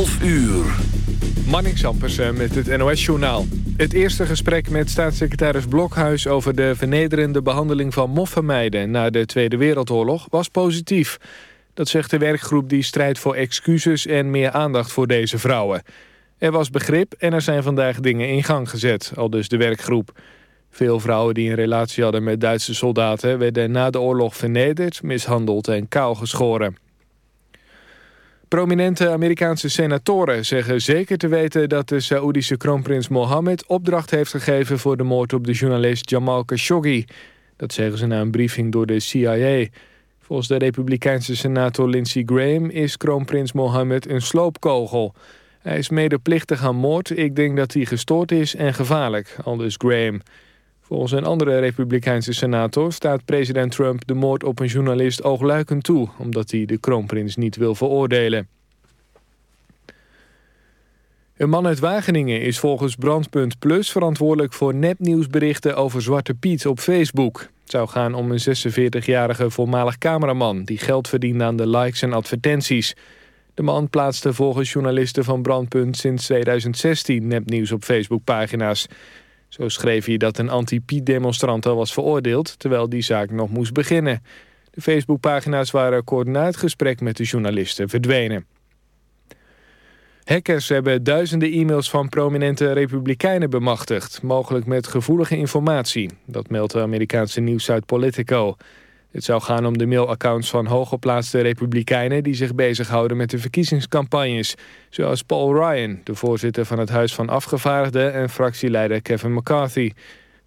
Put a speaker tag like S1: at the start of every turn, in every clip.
S1: 12 uur.
S2: Manning Sampersen met het NOS-journaal. Het eerste gesprek met staatssecretaris Blokhuis... over de vernederende behandeling van moffenmeiden... na de Tweede Wereldoorlog was positief. Dat zegt de werkgroep die strijdt voor excuses... en meer aandacht voor deze vrouwen. Er was begrip en er zijn vandaag dingen in gang gezet, al dus de werkgroep. Veel vrouwen die een relatie hadden met Duitse soldaten... werden na de oorlog vernederd, mishandeld en kaal geschoren. Prominente Amerikaanse senatoren zeggen zeker te weten... dat de Saoedische kroonprins Mohammed opdracht heeft gegeven... voor de moord op de journalist Jamal Khashoggi. Dat zeggen ze na een briefing door de CIA. Volgens de republikeinse senator Lindsey Graham... is kroonprins Mohammed een sloopkogel... Hij is medeplichtig aan moord. Ik denk dat hij gestoord is en gevaarlijk, aldus Graham. Volgens een andere republikeinse senator staat president Trump de moord op een journalist oogluikend toe, omdat hij de kroonprins niet wil veroordelen. Een man uit Wageningen is volgens Brandpunt Plus verantwoordelijk voor nepnieuwsberichten over Zwarte Piet op Facebook. Het zou gaan om een 46-jarige voormalig cameraman die geld verdient aan de likes en advertenties. De man plaatste volgens journalisten van Brandpunt sinds 2016 nepnieuws op Facebookpagina's. Zo schreef hij dat een anti-Piet-demonstrant al was veroordeeld... terwijl die zaak nog moest beginnen. De Facebookpagina's waren kort na het gesprek met de journalisten verdwenen. Hackers hebben duizenden e-mails van prominente republikeinen bemachtigd... mogelijk met gevoelige informatie. Dat meldt de Amerikaanse nieuwssite Politico... Het zou gaan om de mailaccounts van hooggeplaatste republikeinen... die zich bezighouden met de verkiezingscampagnes. Zoals Paul Ryan, de voorzitter van het Huis van Afgevaardigden... en fractieleider Kevin McCarthy.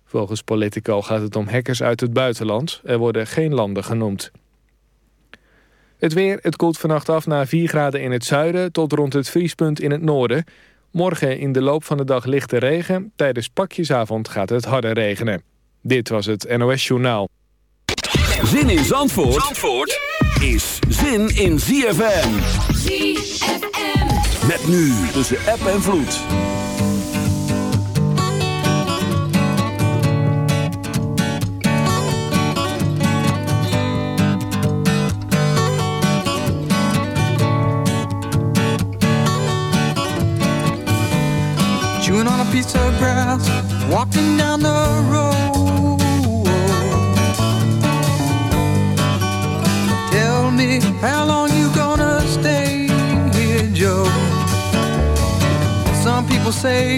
S2: Volgens Politico gaat het om hackers uit het buitenland. Er worden geen landen genoemd. Het weer, het koelt vannacht af naar 4 graden in het zuiden... tot rond het vriespunt in het noorden. Morgen in de loop van de dag lichte regen. Tijdens pakjesavond gaat het harder regenen. Dit was het NOS Journaal.
S1: Zin in Zandvoort, Zandvoort is zin in ZFM.
S3: ZFM.
S1: Met nu tussen app en vloed.
S4: Chewing on a piece of grass, walking down the road.
S5: você.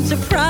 S3: I'm
S5: surprised.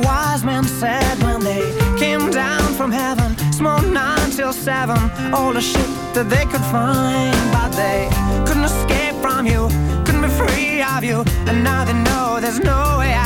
S5: the
S6: wise men said when they came down from heaven. Small nine till seven, all the shit that they could find. But they couldn't escape from you, couldn't be free of you. And now they know there's no way out.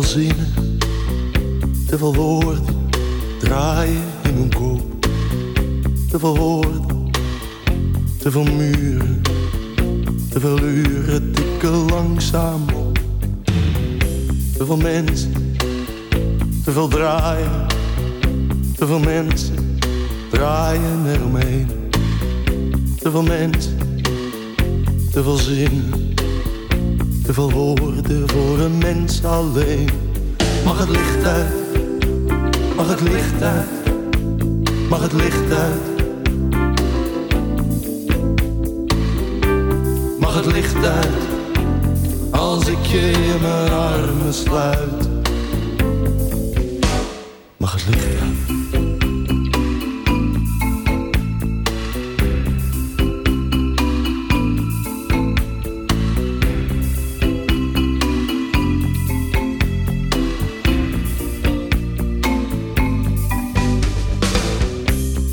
S7: wel zinnen Mag het licht uit als ik je in mijn armen sluit. Mag het licht uit.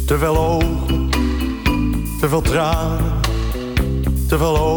S7: Te veel ogen, te veel tranen, te veel ogen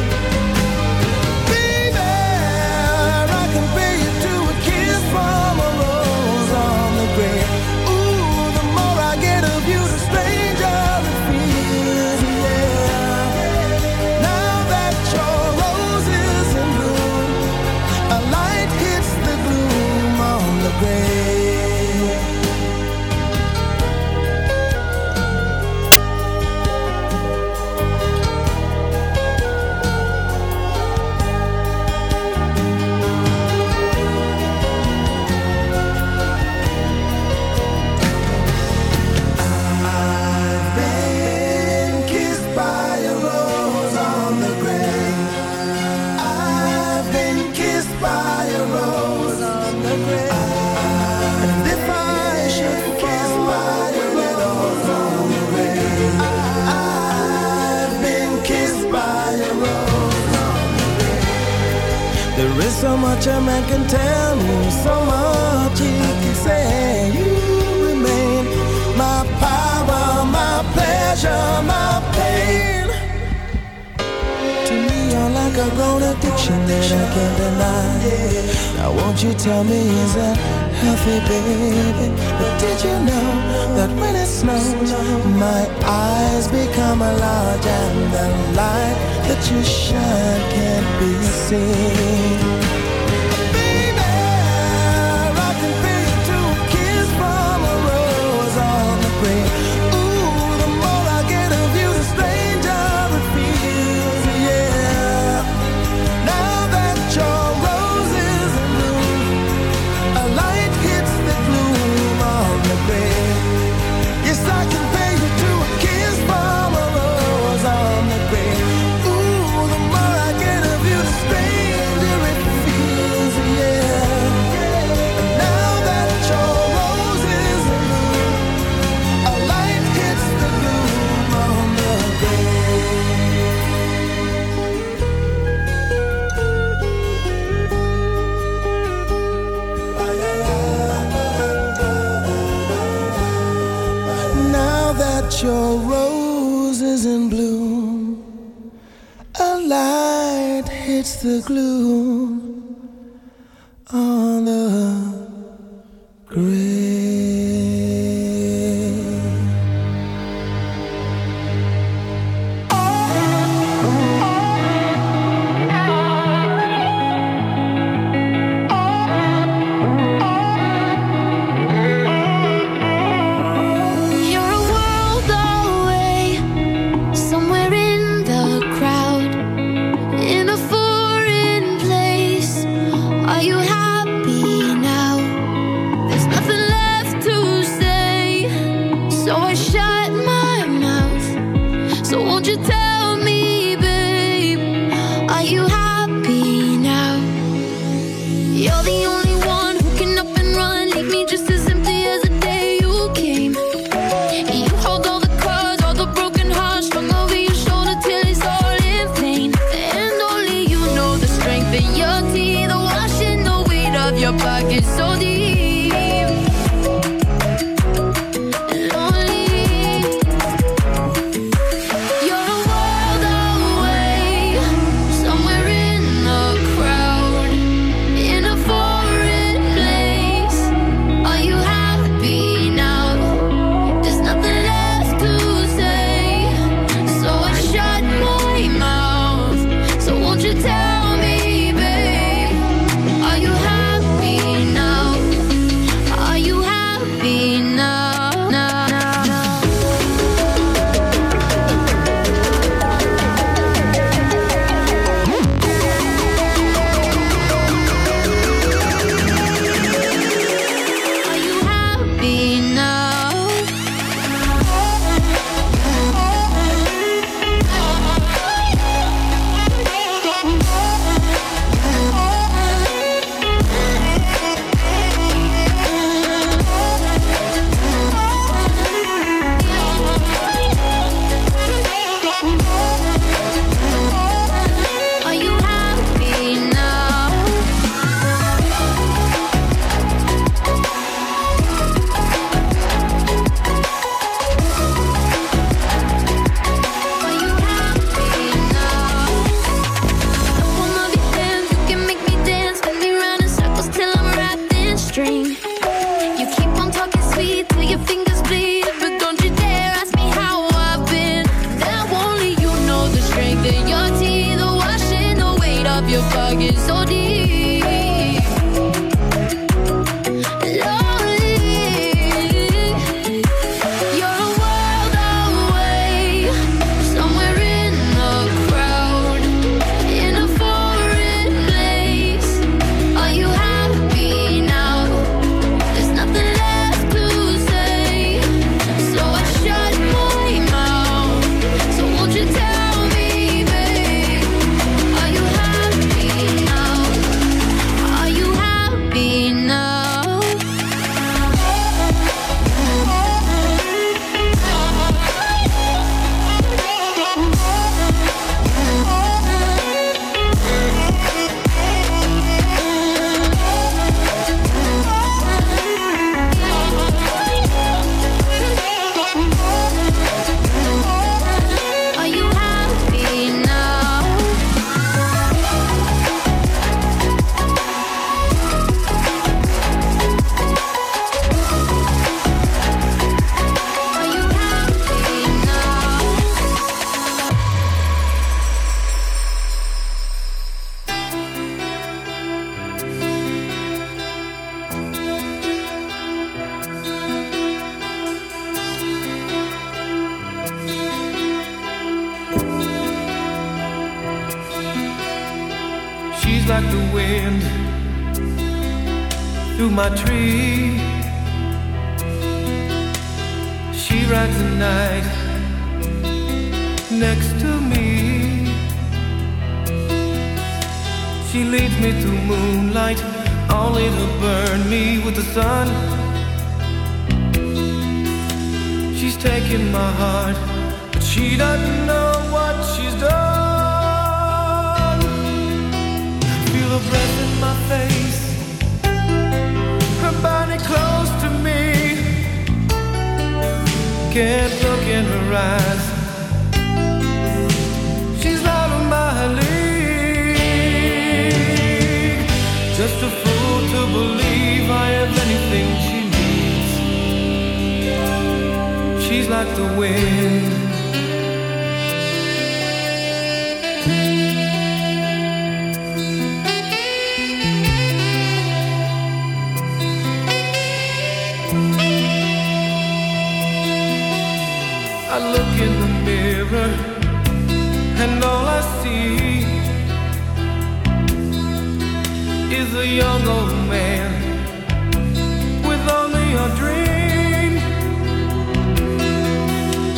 S8: it's the
S5: glue.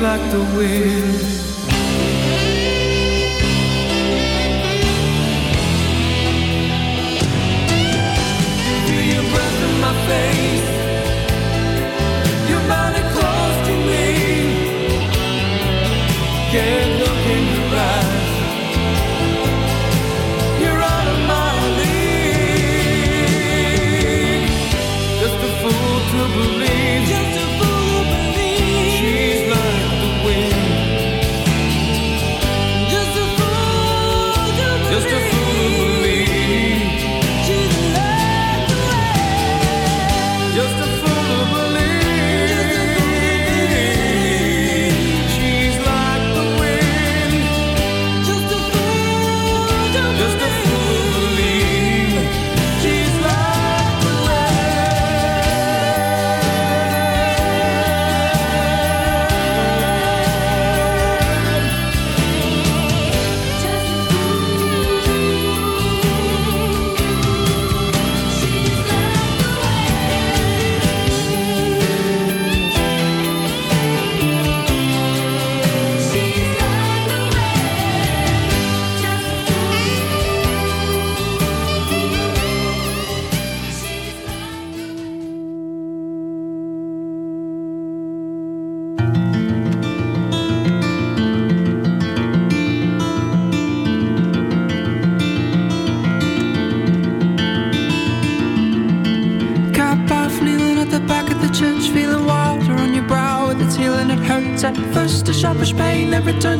S5: Like the wind. Feel your breath in my face.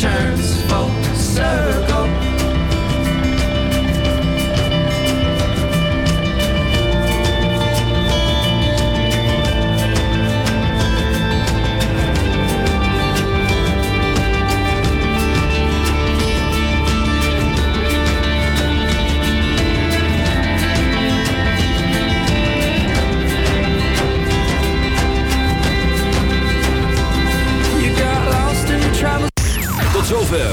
S9: turns full circle.